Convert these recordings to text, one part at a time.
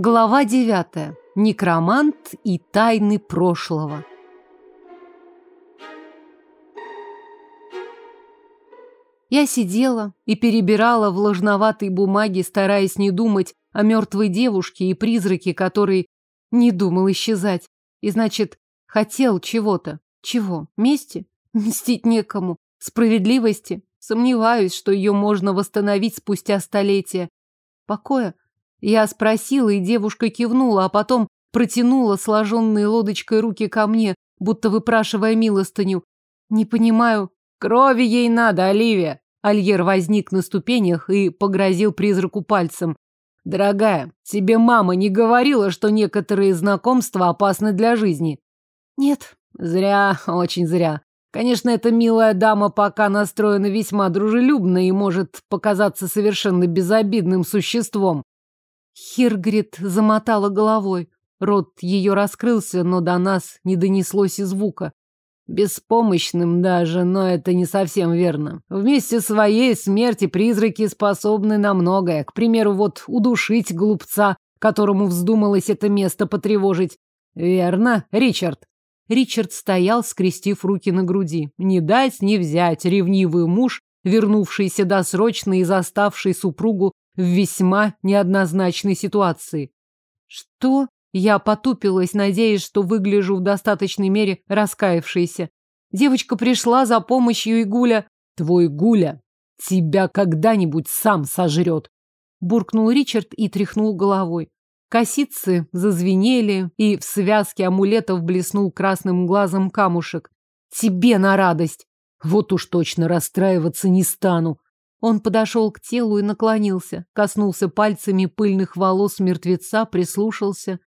Глава девятая. Некромант и тайны прошлого. Я сидела и перебирала влажноватые бумаги, стараясь не думать о мертвой девушке и призраке, который не думал исчезать. И значит, хотел чего-то. Чего? Мести? Мстить некому. Справедливости? Сомневаюсь, что ее можно восстановить спустя столетия. Покоя? Я спросила, и девушка кивнула, а потом протянула сложенные лодочкой руки ко мне, будто выпрашивая милостыню. Не понимаю. Крови ей надо, Оливия. Альер возник на ступенях и погрозил призраку пальцем. Дорогая, тебе мама не говорила, что некоторые знакомства опасны для жизни? Нет. Зря, очень зря. Конечно, эта милая дама пока настроена весьма дружелюбно и может показаться совершенно безобидным существом. Хиргрид замотала головой. Рот ее раскрылся, но до нас не донеслось и звука. Беспомощным даже, но это не совсем верно. Вместе своей смерти призраки способны на многое. К примеру, вот удушить глупца, которому вздумалось это место потревожить. Верно, Ричард? Ричард стоял, скрестив руки на груди. Не дать, не взять, ревнивый муж, вернувшийся досрочно и заставший супругу в весьма неоднозначной ситуации. Что? Я потупилась, надеясь, что выгляжу в достаточной мере раскаявшейся. Девочка пришла за помощью, и Гуля... Твой Гуля тебя когда-нибудь сам сожрет. Буркнул Ричард и тряхнул головой. Косицы зазвенели, и в связке амулетов блеснул красным глазом камушек. Тебе на радость! Вот уж точно расстраиваться не стану. Он подошел к телу и наклонился, коснулся пальцами пыльных волос мертвеца, прислушался.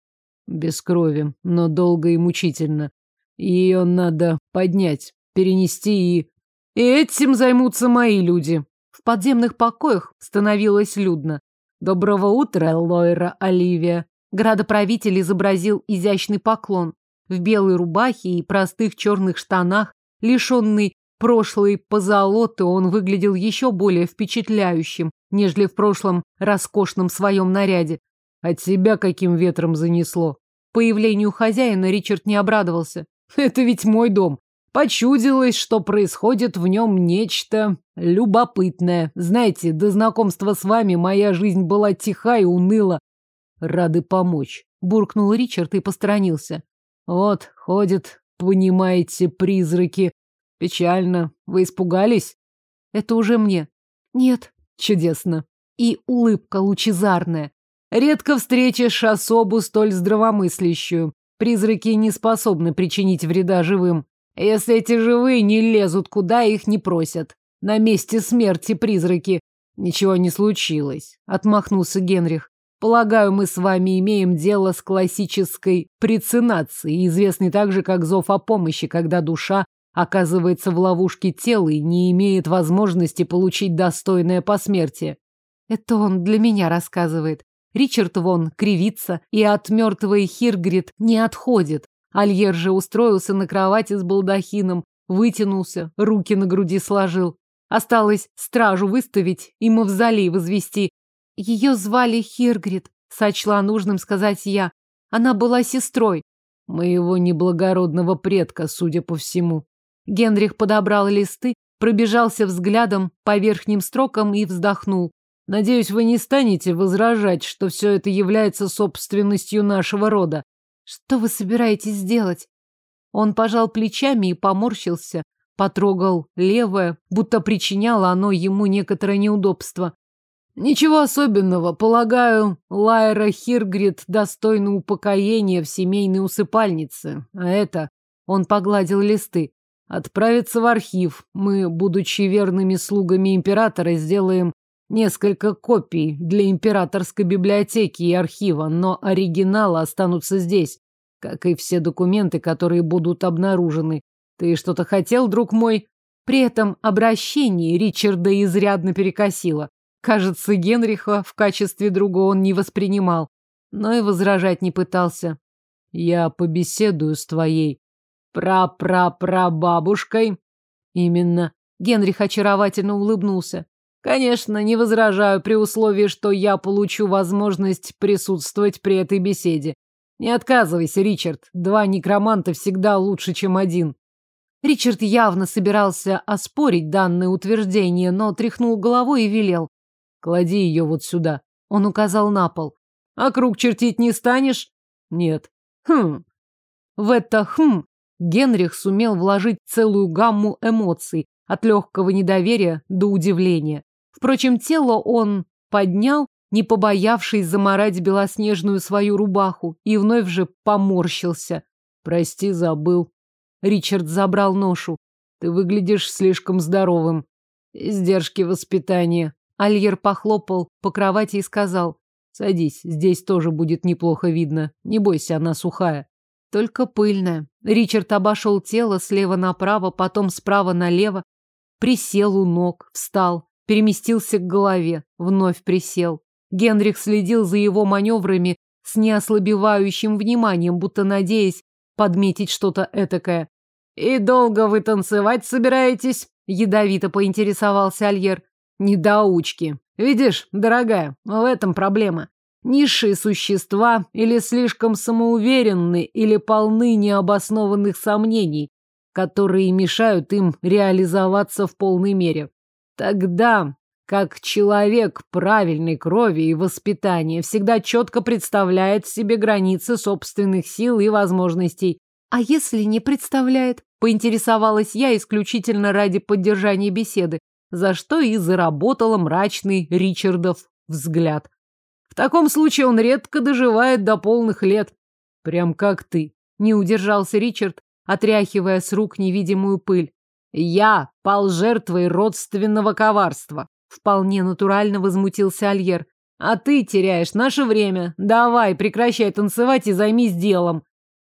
Без крови, но долго и мучительно. Ее надо поднять, перенести и... И этим займутся мои люди. В подземных покоях становилось людно. Доброго утра, Лойра Оливия. Градоправитель изобразил изящный поклон. В белой рубахе и простых черных штанах, лишенный прошлой позолоты, он выглядел еще более впечатляющим, нежели в прошлом роскошном своем наряде. А тебя каким ветром занесло? Появлению хозяина Ричард не обрадовался. Это ведь мой дом. Почудилось, что происходит в нем нечто любопытное. Знаете, до знакомства с вами моя жизнь была тиха и уныла. Рады помочь. Буркнул Ричард и посторонился. Вот, ходят, понимаете, призраки. Печально. Вы испугались? Это уже мне. Нет. Чудесно. И улыбка лучезарная. Редко встретишь особу столь здравомыслящую. Призраки не способны причинить вреда живым. Если эти живые не лезут, куда их не просят. На месте смерти призраки. Ничего не случилось, отмахнулся Генрих. Полагаю, мы с вами имеем дело с классической прецинацией, известной также как зов о помощи, когда душа оказывается в ловушке тела и не имеет возможности получить достойное посмертие. Это он для меня рассказывает. Ричард вон кривится и от мертвой Хиргрид не отходит. Альер же устроился на кровати с балдахином, вытянулся, руки на груди сложил. Осталось стражу выставить и мавзолей возвести. Ее звали Хиргрид, сочла нужным сказать я. Она была сестрой моего неблагородного предка, судя по всему. Генрих подобрал листы, пробежался взглядом по верхним строкам и вздохнул. Надеюсь, вы не станете возражать, что все это является собственностью нашего рода. Что вы собираетесь сделать? Он пожал плечами и поморщился, потрогал левое, будто причиняло оно ему некоторое неудобство. Ничего особенного, полагаю, Лайра Хиргрид достойна упокоения в семейной усыпальнице. А это, он погладил листы, отправиться в архив. Мы, будучи верными слугами императора, сделаем Несколько копий для императорской библиотеки и архива, но оригиналы останутся здесь, как и все документы, которые будут обнаружены. Ты что-то хотел, друг мой? При этом обращении Ричарда изрядно перекосило. Кажется, Генриха в качестве друга он не воспринимал, но и возражать не пытался. Я побеседую с твоей пра-пра-прабабушкой. Именно. Генрих очаровательно улыбнулся. Конечно, не возражаю при условии, что я получу возможность присутствовать при этой беседе. Не отказывайся, Ричард. Два некроманта всегда лучше, чем один. Ричард явно собирался оспорить данное утверждение, но тряхнул головой и велел. «Клади ее вот сюда». Он указал на пол. «А круг чертить не станешь?» «Нет». «Хм». В это «хм» Генрих сумел вложить целую гамму эмоций, от легкого недоверия до удивления. Впрочем, тело он поднял, не побоявшись заморать белоснежную свою рубаху, и вновь же поморщился. «Прости, забыл». Ричард забрал ношу. «Ты выглядишь слишком здоровым. Издержки воспитания». Альер похлопал по кровати и сказал. «Садись, здесь тоже будет неплохо видно. Не бойся, она сухая». Только пыльная. Ричард обошел тело слева направо, потом справа налево. Присел у ног, встал, переместился к голове, вновь присел. Генрих следил за его маневрами с неослабевающим вниманием, будто надеясь подметить что-то этакое. «И долго вы танцевать собираетесь?» — ядовито поинтересовался Альер. «Недоучки. Видишь, дорогая, в этом проблема. Низшие существа или слишком самоуверенны, или полны необоснованных сомнений, которые мешают им реализоваться в полной мере. Тогда, как человек правильной крови и воспитания, всегда четко представляет себе границы собственных сил и возможностей. А если не представляет? Поинтересовалась я исключительно ради поддержания беседы, за что и заработала мрачный Ричардов взгляд. Таком случае он редко доживает до полных лет. Прям как ты. Не удержался Ричард, отряхивая с рук невидимую пыль. Я пал жертвой родственного коварства. Вполне натурально возмутился Альер. А ты теряешь наше время. Давай, прекращай танцевать и займись делом.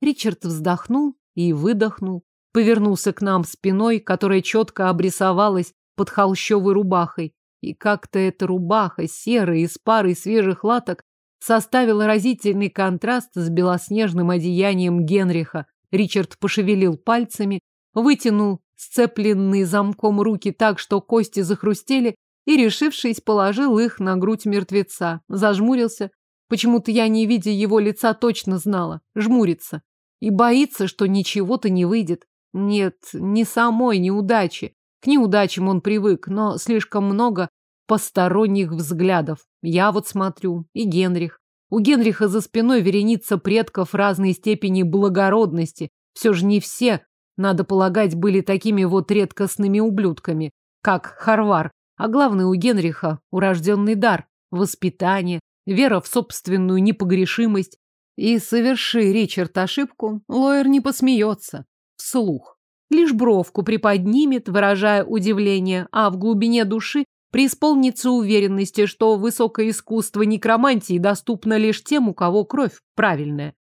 Ричард вздохнул и выдохнул. Повернулся к нам спиной, которая четко обрисовалась под холщовой рубахой. И как-то эта рубаха, серая, из пары свежих латок, составила разительный контраст с белоснежным одеянием Генриха. Ричард пошевелил пальцами, вытянул сцепленные замком руки так, что кости захрустели, и, решившись, положил их на грудь мертвеца. Зажмурился. Почему-то я, не видя его лица, точно знала. Жмурится. И боится, что ничего-то не выйдет. Нет, не самой неудачи. К неудачам он привык, но слишком много посторонних взглядов. Я вот смотрю, и Генрих. У Генриха за спиной вереница предков разной степени благородности. Все же не все, надо полагать, были такими вот редкостными ублюдками, как Харвар. А главное, у Генриха урожденный дар, воспитание, вера в собственную непогрешимость. И соверши Ричард ошибку, Лоер не посмеется. Вслух. Лишь бровку приподнимет, выражая удивление, а в глубине души преисполнится уверенности, что высокое искусство некромантии доступно лишь тем, у кого кровь правильная.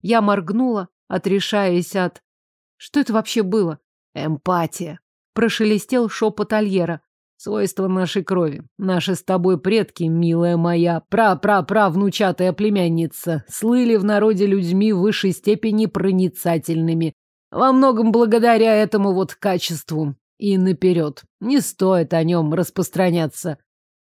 Я моргнула, отрешаясь от... Что это вообще было? Эмпатия. Прошелестел шепот Альера. Свойство нашей крови. Наши с тобой предки, милая моя, пра-пра-пра-внучатая племянница, слыли в народе людьми в высшей степени проницательными. Во многом благодаря этому вот качеству. И наперед. Не стоит о нем распространяться.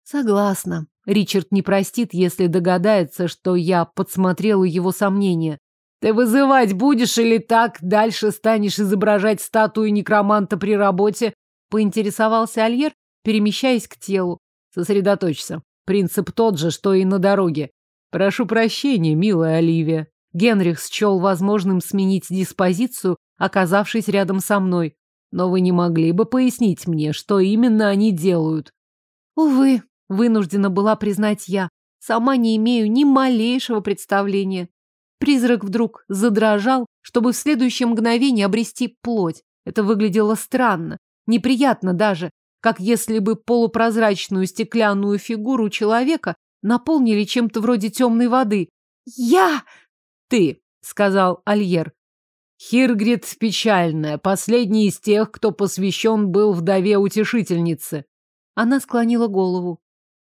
Согласна. Ричард не простит, если догадается, что я подсмотрела его сомнения. Ты вызывать будешь или так дальше станешь изображать статую некроманта при работе? Поинтересовался Альер, перемещаясь к телу. Сосредоточься. Принцип тот же, что и на дороге. Прошу прощения, милая Оливия. Генрих счел возможным сменить диспозицию, оказавшись рядом со мной. Но вы не могли бы пояснить мне, что именно они делают? Увы, вынуждена была признать я. Сама не имею ни малейшего представления. Призрак вдруг задрожал, чтобы в следующее мгновение обрести плоть. Это выглядело странно, неприятно даже, как если бы полупрозрачную стеклянную фигуру человека наполнили чем-то вроде темной воды. «Я!» «Ты!» — сказал Альер. Хиргрид печальная, последний из тех, кто посвящен был вдове утешительницы. Она склонила голову.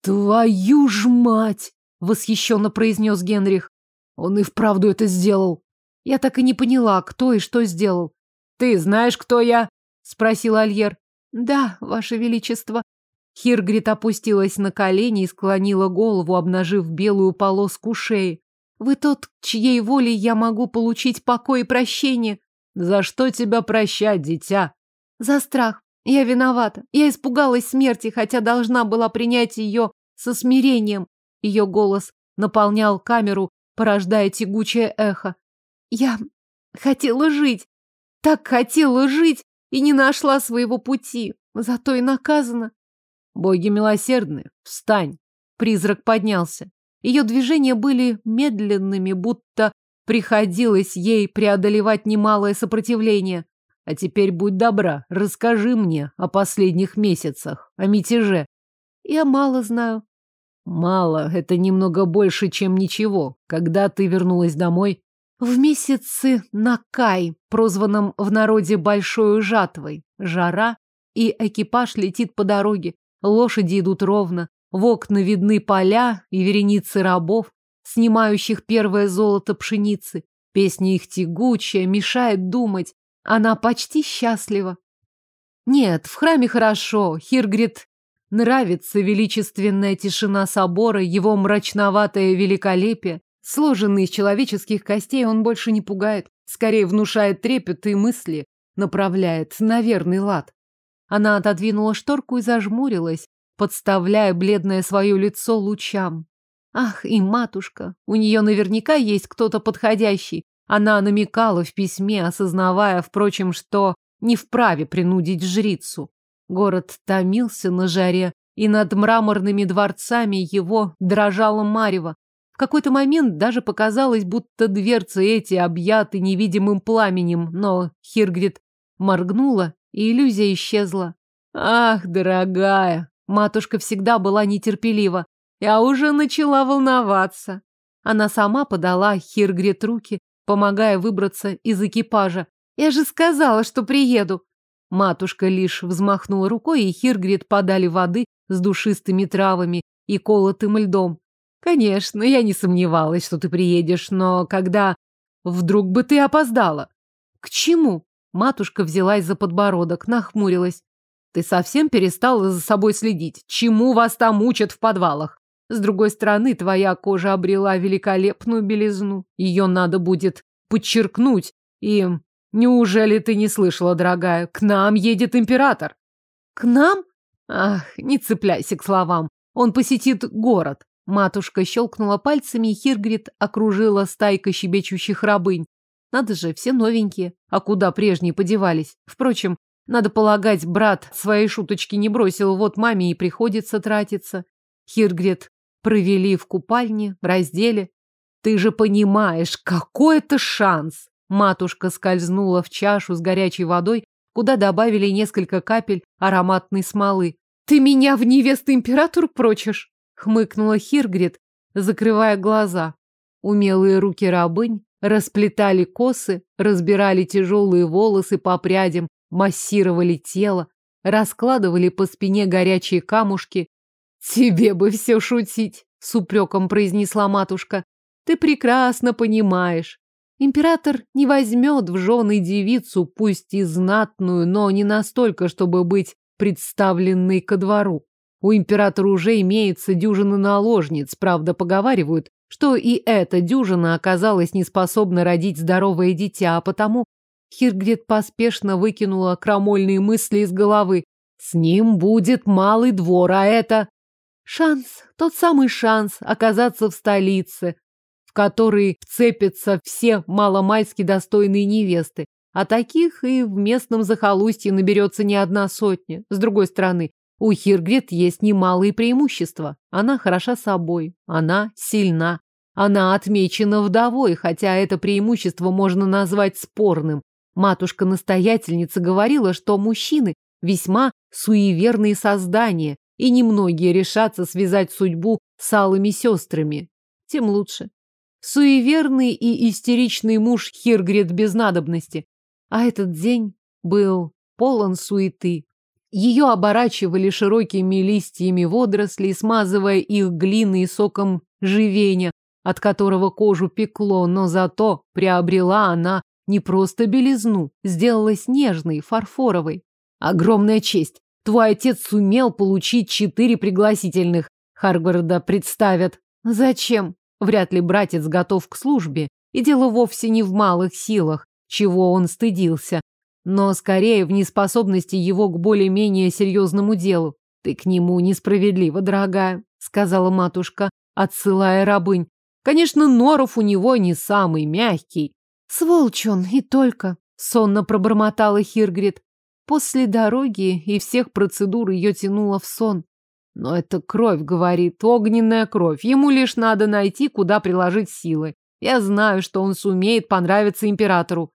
«Твою ж мать!» — восхищенно произнес Генрих. «Он и вправду это сделал!» Я так и не поняла, кто и что сделал. «Ты знаешь, кто я?» — спросил Альер. «Да, ваше величество». Хиргрид опустилась на колени и склонила голову, обнажив белую полоску шеи. Вы тот, чьей волей я могу получить покой и прощение. За что тебя прощать, дитя? За страх. Я виновата. Я испугалась смерти, хотя должна была принять ее со смирением. Ее голос наполнял камеру, порождая тягучее эхо. Я хотела жить. Так хотела жить и не нашла своего пути. Зато и наказана. Боги милосердны. Встань. Призрак поднялся. Ее движения были медленными, будто приходилось ей преодолевать немалое сопротивление. А теперь будь добра, расскажи мне о последних месяцах, о мятеже. Я мало знаю. Мало, это немного больше, чем ничего. Когда ты вернулась домой? В месяце Накай, прозванном в народе Большой Жатвой. Жара, и экипаж летит по дороге. Лошади идут ровно. В окна видны поля и вереницы рабов, снимающих первое золото пшеницы. Песня их тягучая, мешает думать. Она почти счастлива. Нет, в храме хорошо. Хиргрид нравится величественная тишина собора, его мрачноватое великолепие. Сложенный из человеческих костей он больше не пугает. Скорее внушает трепет и мысли, направляет на верный лад. Она отодвинула шторку и зажмурилась, подставляя бледное свое лицо лучам. Ах, и матушка, у нее наверняка есть кто-то подходящий. Она намекала в письме, осознавая, впрочем, что не вправе принудить жрицу. Город томился на жаре, и над мраморными дворцами его дрожало марево. В какой-то момент даже показалось, будто дверцы эти объяты невидимым пламенем, но Хиргрид моргнула, и иллюзия исчезла. Ах, дорогая, Матушка всегда была нетерпелива. Я уже начала волноваться. Она сама подала Хиргрет руки, помогая выбраться из экипажа. Я же сказала, что приеду. Матушка лишь взмахнула рукой, и Хиргрет подали воды с душистыми травами и колотым льдом. Конечно, я не сомневалась, что ты приедешь, но когда... Вдруг бы ты опоздала? К чему? Матушка взялась за подбородок, нахмурилась. Ты совсем перестала за собой следить. Чему вас там учат в подвалах? С другой стороны, твоя кожа обрела великолепную белизну. Ее надо будет подчеркнуть. И неужели ты не слышала, дорогая? К нам едет император. К нам? Ах, не цепляйся к словам. Он посетит город. Матушка щелкнула пальцами, и Хиргрид окружила стайка щебечущих рабынь. Надо же, все новенькие. А куда прежние подевались? Впрочем, надо полагать, брат свои шуточки не бросил, вот маме и приходится тратиться. Хиргрет провели в купальне, раздели. Ты же понимаешь, какой это шанс! Матушка скользнула в чашу с горячей водой, куда добавили несколько капель ароматной смолы. Ты меня в невесту император прочишь? Хмыкнула Хиргрет, закрывая глаза. Умелые руки рабынь расплетали косы, разбирали тяжелые волосы по прядям, массировали тело, раскладывали по спине горячие камушки. «Тебе бы все шутить!» — с упреком произнесла матушка. «Ты прекрасно понимаешь. Император не возьмет в жены девицу, пусть и знатную, но не настолько, чтобы быть представленной ко двору. У императора уже имеется дюжина наложниц, правда, поговаривают, что и эта дюжина оказалась неспособна родить здоровое дитя, а потому Хиргрид поспешно выкинула крамольные мысли из головы. С ним будет малый двор, а это... Шанс, тот самый шанс оказаться в столице, в который вцепятся все маломальски достойные невесты. А таких и в местном захолустье наберется не одна сотня. С другой стороны, у Хиргрид есть немалые преимущества. Она хороша собой, она сильна, она отмечена вдовой, хотя это преимущество можно назвать спорным. Матушка-настоятельница говорила, что мужчины весьма суеверные создания, и немногие решатся связать судьбу с алыми сестрами. Тем лучше. Суеверный и истеричный муж Хиргрид без надобности. А этот день был полон суеты. Ее оборачивали широкими листьями водорослей, смазывая их глиной и соком живения, от которого кожу пекло, но зато приобрела она не просто белизну, сделалась нежной, фарфоровой. Огромная честь. твой отец сумел получить четыре пригласительных. Харварда представят. Зачем? Вряд ли братец готов к службе. И дело вовсе не в малых силах, чего он стыдился, но скорее в неспособности его к более-менее серьезному делу. Ты к нему несправедлива, дорогая, сказала матушка, отсылая рабынь. Конечно, норов у него не самый мягкий. Сволочь он, и только, сонно пробормотала Хиргрид. После дороги и всех процедур ее тянуло в сон. Но это кровь, говорит, огненная кровь. Ему лишь надо найти, куда приложить силы. Я знаю, что он сумеет понравиться императору.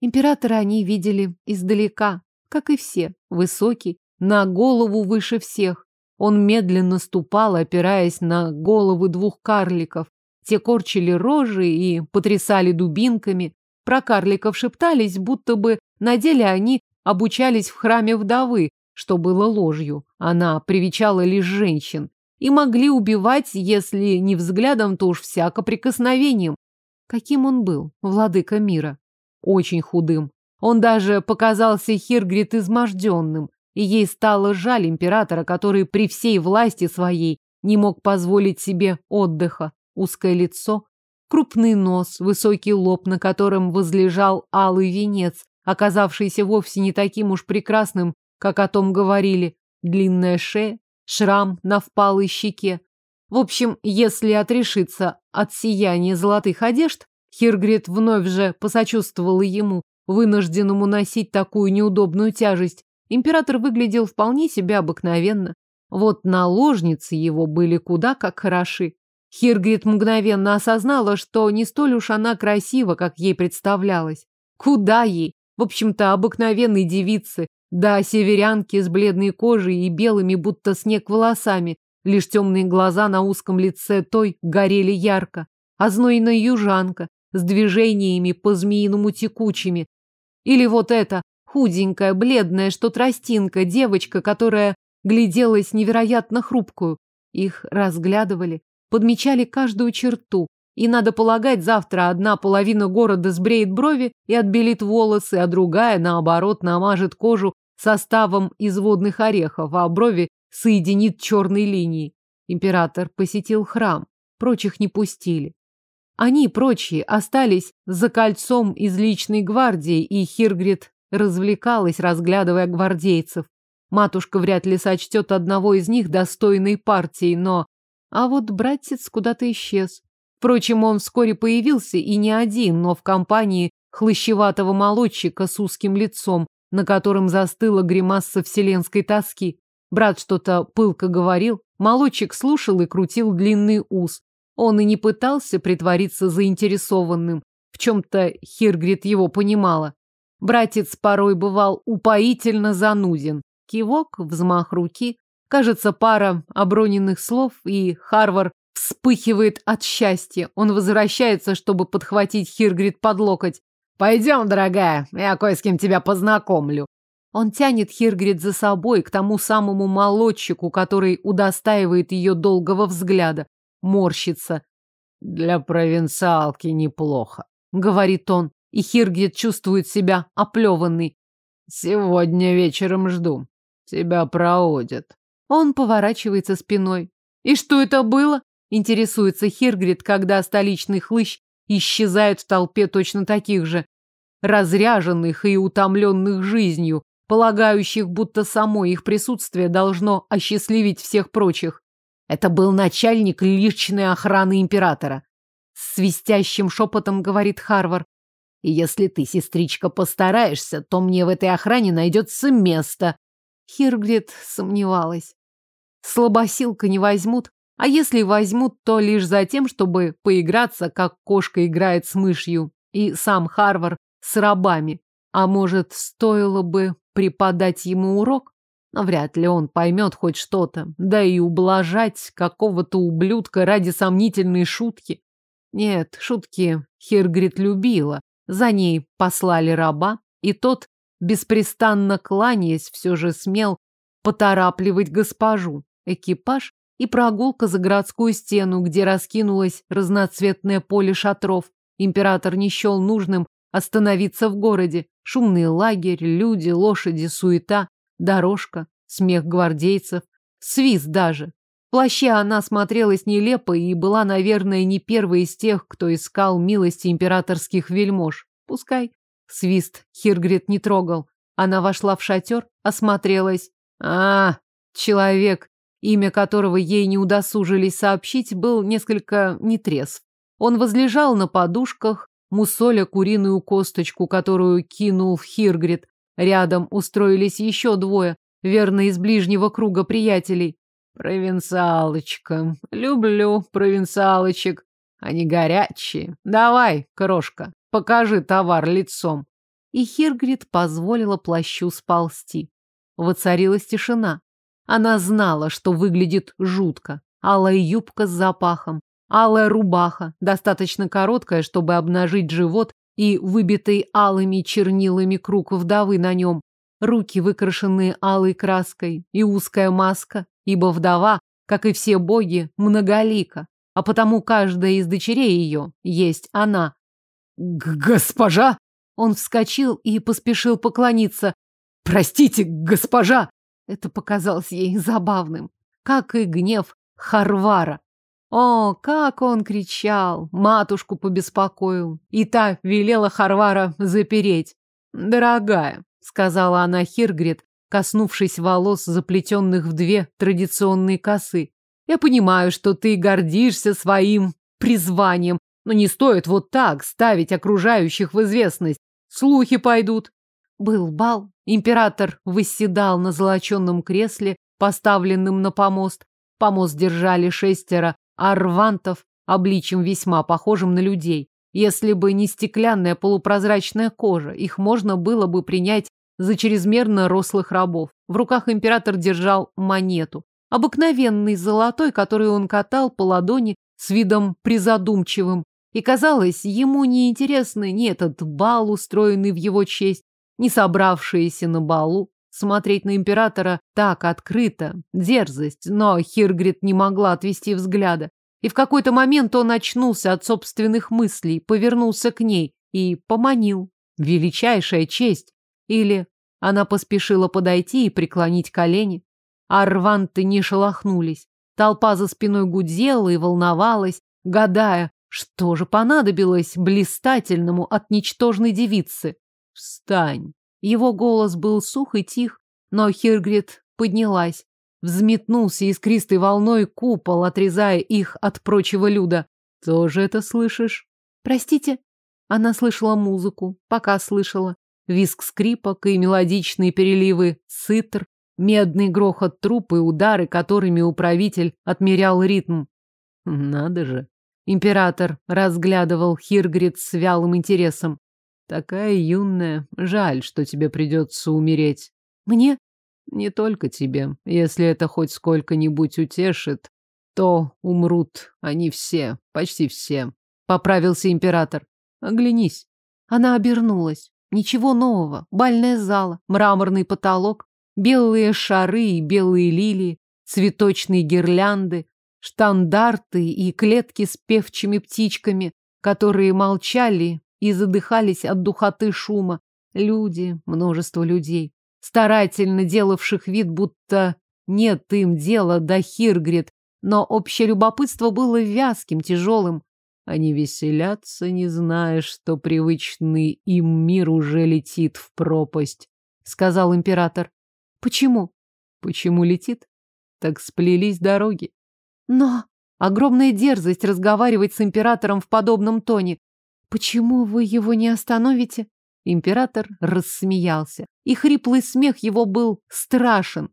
Императора они видели издалека, как и все, высокий, на голову выше всех. Он медленно ступал, опираясь на головы двух карликов. Те корчили рожи и потрясали дубинками. Про карликов шептались, будто бы на деле они обучались в храме вдовы, что было ложью. Она привечала лишь женщин. И могли убивать, если не взглядом, то уж всяко прикосновением. Каким он был, владыка мира? Очень худым. Он даже показался Хиргрид изможденным, и ей стало жаль императора, который при всей власти своей не мог позволить себе отдыха. Узкое лицо, крупный нос, высокий лоб, на котором возлежал алый венец, оказавшийся вовсе не таким уж прекрасным, как о том говорили, длинная шея, шрам на впалой щеке. В общем, если отрешиться от сияния золотых одежд, Хиргрид вновь же посочувствовала ему, вынужденному носить такую неудобную тяжесть. Император выглядел вполне себе обыкновенно. Вот наложницы его были куда как хороши. Хиргрид мгновенно осознала, что не столь уж она красива, как ей представлялось. Куда ей? В общем-то, обыкновенной девицы, да северянки с бледной кожей и белыми, будто снег волосами. Лишь темные глаза на узком лице той горели ярко. А знойная южанка с движениями по-змеиному текучими. Или вот эта худенькая, бледная, что тростинка, девочка, которая гляделась невероятно хрупкую. Их разглядывали, подмечали каждую черту. И, надо полагать, завтра одна половина города сбреет брови и отбелит волосы, а другая, наоборот, намажет кожу составом из водных орехов, а брови соединит черной линией. Император посетил храм, прочих не пустили. Они, прочие, остались за кольцом из личной гвардии, и Хиргрид развлекалась, разглядывая гвардейцев. Матушка вряд ли сочтет одного из них достойной партией, но... А вот братец куда-то исчез. Впрочем, он вскоре появился и не один, но в компании хлыщеватого молодчика с узким лицом, на котором застыла гримаса вселенской тоски. Брат что-то пылко говорил, молодчик слушал и крутил длинный ус, он и не пытался притвориться заинтересованным. В чем-то Хиргрид его понимала. Братец порой бывал упоительно зануден. Кивок, взмах руки. Кажется, пара оброненных слов, и Харвар вспыхивает от счастья. Он возвращается, чтобы подхватить Хиргрид под локоть. «Пойдем, дорогая, я кое с кем тебя познакомлю». Он тянет Хиргрид за собой к тому самому молодчику, который удостаивает ее долгого взгляда морщится. Для провинциалки неплохо, говорит он, и Хиргит чувствует себя оплеванный. Сегодня вечером жду. Тебя проводят. Он поворачивается спиной. И что это было? Интересуется Хиргрид, когда столичный хлыщ исчезает в толпе точно таких же, разряженных и утомленных жизнью, полагающих, будто само их присутствие должно осчастливить всех прочих. Это был начальник личной охраны императора. С свистящим шепотом говорит Харвар. И если ты, сестричка, постараешься, то мне в этой охране найдется место. Хиргрид сомневалась. Слабосилка не возьмут, а если возьмут, то лишь за тем, чтобы поиграться, как кошка играет с мышью, и сам Харвар с рабами. А может, стоило бы преподать ему урок? Но вряд ли он поймет хоть что-то. Да и ублажать какого-то ублюдка ради сомнительной шутки. Нет, шутки Хиргрид любила. За ней послали раба, и тот, беспрестанно кланяясь, все же смел поторапливать госпожу. Экипаж и прогулка за городскую стену, где раскинулось разноцветное поле шатров. Император не счел нужным остановиться в городе. Шумный лагерь, люди, лошади, суета. Дорожка. смех гвардейцев, свист даже. В плаще она смотрелась нелепо и была, наверное, не первой из тех, кто искал милости императорских вельмож. Пускай. Свист Хиргрид не трогал. Она вошла в шатер, осмотрелась. А, человек, имя которого ей не удосужились сообщить, был несколько нетрезв. Он возлежал на подушках, мусоля куриную косточку, которую кинул Хиргрид. Рядом устроились еще двое, верно, из ближнего круга приятелей. Провинциалочка. Люблю провинциалочек. Они горячие. Давай, крошка, покажи товар лицом. И Хиргрид позволила плащу сползти. Воцарилась тишина. Она знала, что выглядит жутко. Алая юбка с запахом, алая рубаха, достаточно короткая, чтобы обнажить живот и выбитый алыми чернилами круг вдовы на нем, руки, выкрашенные алой краской, и узкая маска, ибо вдова, как и все боги, многолика, а потому каждая из дочерей ее есть она. «Госпожа!» Он вскочил и поспешил поклониться. «Простите, госпожа!» Это показалось ей забавным, как и гнев Харвара. О, как он кричал, матушку побеспокоил. И та велела Харвара запереть. «Дорогая», — сказала она Хиргрид, коснувшись волос, заплетенных в две традиционные косы, «я понимаю, что ты гордишься своим призванием, но не стоит вот так ставить окружающих в известность. Слухи пойдут». Был бал, император восседал на золоченном кресле, поставленном на помост. Помост держали шестеро арвантов, обличием весьма похожим на людей. Если бы не стеклянная полупрозрачная кожа, их можно было бы принять за чрезмерно рослых рабов. В руках император держал монету. Обыкновенный золотой, который он катал по ладони с видом призадумчивым. И казалось, ему не интересно ни этот бал, устроенный в его честь, ни собравшиеся на балу. Смотреть на императора так открыто, дерзость, но Хиргрид не могла отвести взгляда. И в какой-то момент он очнулся от собственных мыслей, повернулся к ней и поманил. Величайшая честь. Или она поспешила подойти и преклонить колени. Арванты не шелохнулись. Толпа за спиной гудела и волновалась, гадая, что же понадобилось блистательному от ничтожной девицы. «Встань!» Его голос был сух и тих, но Хиргрид поднялась. Взметнулся искристой волной купол, отрезая их от прочего люда. «Тоже это слышишь?» «Простите?» Она слышала музыку, пока слышала. Виск скрипок и мелодичные переливы цитр, медный грохот труп и удары, которыми управитель отмерял ритм. «Надо же!» Император разглядывал Хиргрид с вялым интересом. Такая юная. Жаль, что тебе придется умереть. Мне? Не только тебе. Если это хоть сколько-нибудь утешит, то умрут они все, почти все. Поправился император. Оглянись. Она обернулась. Ничего нового. Бальная зала, мраморный потолок, белые шары и белые лилии, цветочные гирлянды, штандарты и клетки с певчими птичками, которые молчали и задыхались от духоты шума. Люди, множество людей, старательно делавших вид, будто нет им дела до Хиргрид, но общее любопытство было вязким, тяжелым. Они веселятся, не зная, что привычный им мир уже летит в пропасть, сказал император. Почему? Почему летит? Так сплелись дороги. Но огромная дерзость разговаривать с императором в подобном тоне. Почему вы его не остановите? Император рассмеялся, и хриплый смех его был страшен.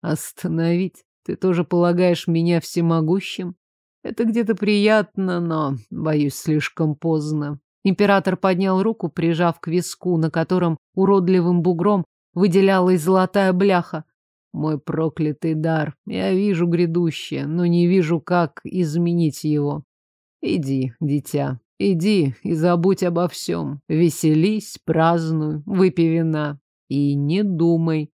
Остановить? Ты тоже полагаешь меня всемогущим? Это где-то приятно, но, боюсь, слишком поздно. Император поднял руку, прижав к виску, на котором уродливым бугром выделялась золотая бляха. Мой проклятый дар. Я вижу грядущее, но не вижу, как изменить его. Иди, дитя, Иди и забудь обо всем. Веселись, празднуй, выпей вина. И не думай.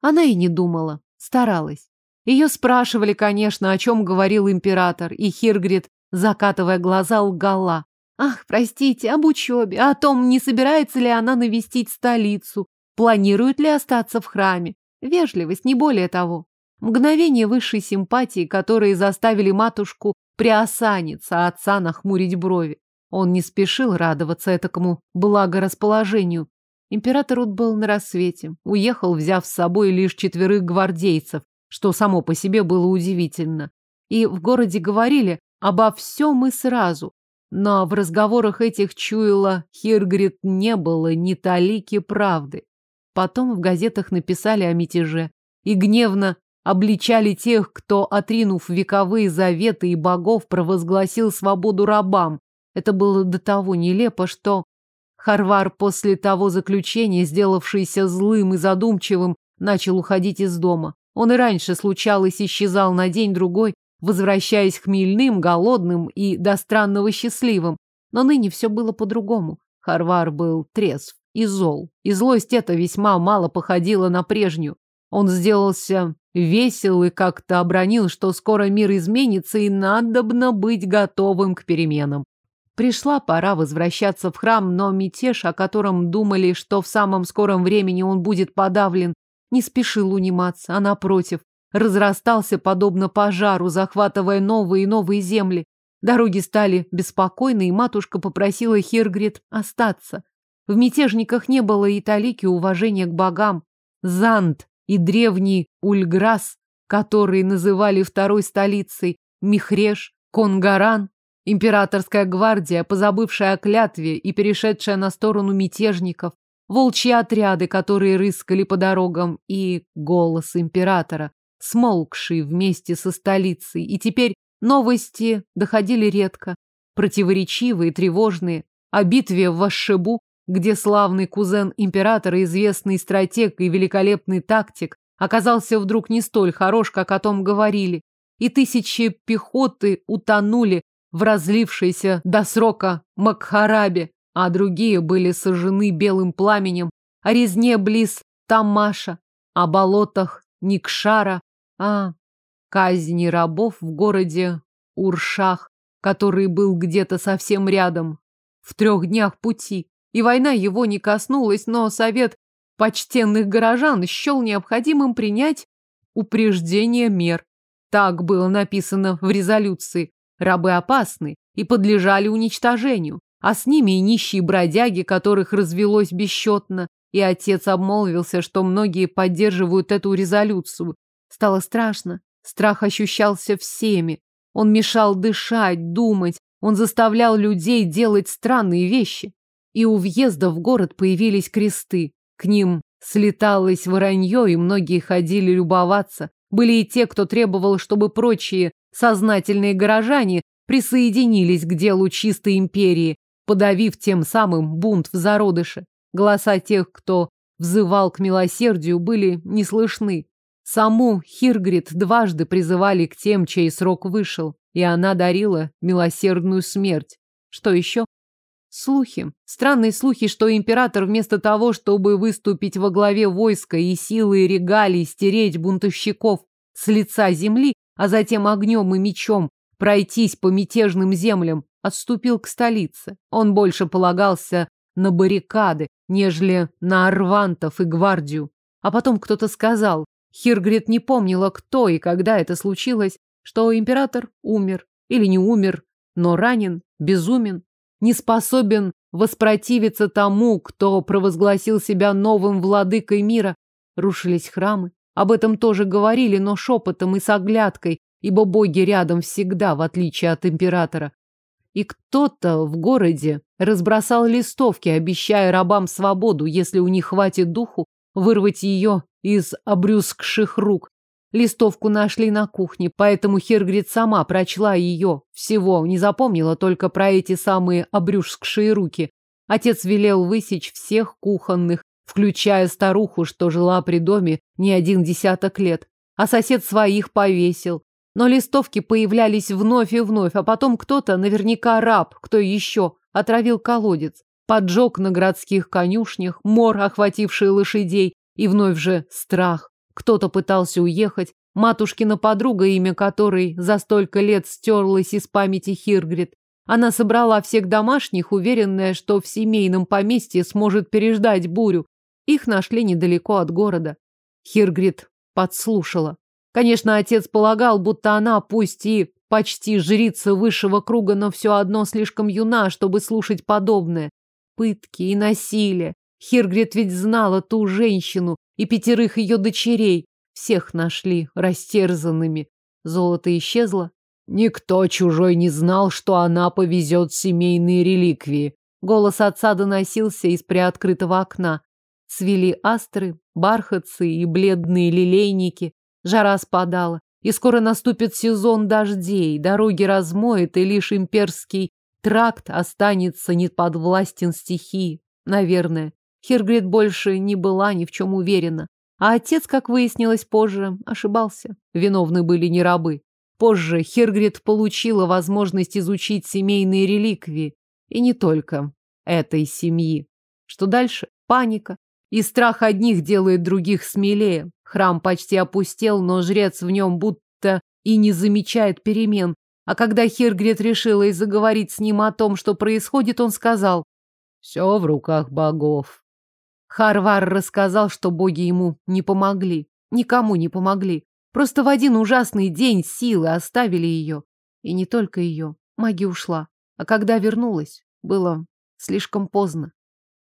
Она и не думала, старалась. Ее спрашивали, конечно, о чем говорил император, и Хиргрид, закатывая глаза, лгала. Ах, простите, об учебе, о том, не собирается ли она навестить столицу, планирует ли остаться в храме. Вежливость, не более того. Мгновение высшей симпатии, которые заставили матушку приосаниться, а отца нахмурить брови. Он не спешил радоваться этакому благорасположению. Император отбыл на рассвете, уехал, взяв с собой лишь четверых гвардейцев, что само по себе было удивительно. И в городе говорили обо всем и сразу. Но в разговорах этих чуяла Хиргрид не было ни талики правды. Потом в газетах написали о мятеже и гневно обличали тех, кто, отринув вековые заветы и богов, провозгласил свободу рабам. Это было до того нелепо, что Харвар после того заключения, сделавшийся злым и задумчивым, начал уходить из дома. Он и раньше случалось исчезал на день-другой, возвращаясь хмельным, голодным и до странного счастливым. Но ныне все было по-другому. Харвар был трезв и зол, и злость эта весьма мало походила на прежнюю. Он сделался весел и как-то обронил, что скоро мир изменится и надобно быть готовым к переменам. Пришла пора возвращаться в храм, но мятеж, о котором думали, что в самом скором времени он будет подавлен, не спешил униматься, а напротив, разрастался подобно пожару, захватывая новые и новые земли. Дороги стали беспокойны, и матушка попросила Хиргрид остаться. В мятежниках не было и талики уважения к богам. Занд и древний Ульграс, который называли второй столицей, Михреш, Конгаран, императорская гвардия, позабывшая о клятве и перешедшая на сторону мятежников, волчьи отряды, которые рыскали по дорогам, и голос императора, смолкший вместе со столицей. И теперь новости доходили редко, противоречивые, тревожные, о битве в Вашшебу, где славный кузен императора, известный стратег и великолепный тактик, оказался вдруг не столь хорош, как о том говорили, и тысячи пехоты утонули в разлившейся до срока Макхарабе, а другие были сожжены белым пламенем, о резне близ Тамаша, о болотах Никшара, о казни рабов в городе Уршах, который был где-то совсем рядом, в трех днях пути. И война его не коснулась, но совет почтенных горожан счел необходимым принять упреждение мер. Так было написано в резолюции. Рабы опасны и подлежали уничтожению а с ними и нищие бродяги, которых развелось бесчетно, и отец обмолвился, что многие поддерживают эту резолюцию. Стало страшно. Страх ощущался всеми. Он мешал дышать, думать, он заставлял людей делать странные вещи. И у въезда в город появились кресты. К ним слеталось воронье, и многие ходили любоваться. Были и те, кто требовал, чтобы прочие сознательные горожане присоединились к делу чистой империи, подавив тем самым бунт в зародыше. Голоса тех, кто взывал к милосердию, были не слышны. Саму Хиргрид дважды призывали к тем, чей срок вышел, и она дарила милосердную смерть. Что еще? Слухи. Странные слухи, что император вместо того, чтобы выступить во главе войска и силы и регалий стереть бунтовщиков с лица земли, а затем огнем и мечом пройтись по мятежным землям, отступил к столице. Он больше полагался на баррикады, нежели на арвантов и гвардию. А потом кто-то сказал, Хиргрид не помнила, кто и когда это случилось, что император умер или не умер, но ранен, безумен, не способен воспротивиться тому, кто провозгласил себя новым владыкой мира. Рушились храмы. Об этом тоже говорили, но шепотом и с оглядкой, ибо боги рядом всегда, в отличие от императора. И кто-то в городе разбросал листовки, обещая рабам свободу, если у них хватит духу вырвать ее из обрюзгших рук. Листовку нашли на кухне, поэтому Хергрид сама прочла ее. Всего не запомнила только про эти самые обрюзгшие руки. Отец велел высечь всех кухонных, включая старуху, что жила при доме не один десяток лет. А сосед своих повесил. Но листовки появлялись вновь и вновь, а потом кто-то, наверняка раб, кто еще, отравил колодец, поджег на городских конюшнях, мор, охвативший лошадей, и вновь же страх. Кто-то пытался уехать, матушкина подруга, имя которой за столько лет стерлась из памяти Хиргрид. Она собрала всех домашних, уверенная, что в семейном поместье сможет переждать бурю. Их нашли недалеко от города. Хиргрид подслушала. Конечно, отец полагал, будто она, пусть и почти жрица высшего круга, но все одно слишком юна, чтобы слушать подобное. Пытки и насилие. Хиргрид ведь знала ту женщину и пятерых ее дочерей. Всех нашли растерзанными. Золото исчезло. Никто чужой не знал, что она повезет семейные реликвии. Голос отца доносился из приоткрытого окна. Свели астры, бархатцы и бледные лилейники. Жара спадала, и скоро наступит сезон дождей, дороги размоет, и лишь имперский тракт останется не подвластен стихии. Наверное. Хиргрид больше не была ни в чем уверена. А отец, как выяснилось позже, ошибался. Виновны были не рабы. Позже Хиргрид получила возможность изучить семейные реликвии. И не только этой семьи. Что дальше? Паника. И страх одних делает других смелее. Храм почти опустел, но жрец в нем будто и не замечает перемен. А когда Хиргрид решила и заговорить с ним о том, что происходит, он сказал «Все в руках богов». Харвар рассказал, что боги ему не помогли. Никому не помогли. Просто в один ужасный день силы оставили ее. И не только ее. Магия ушла. А когда вернулась, было слишком поздно.